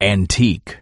Antique.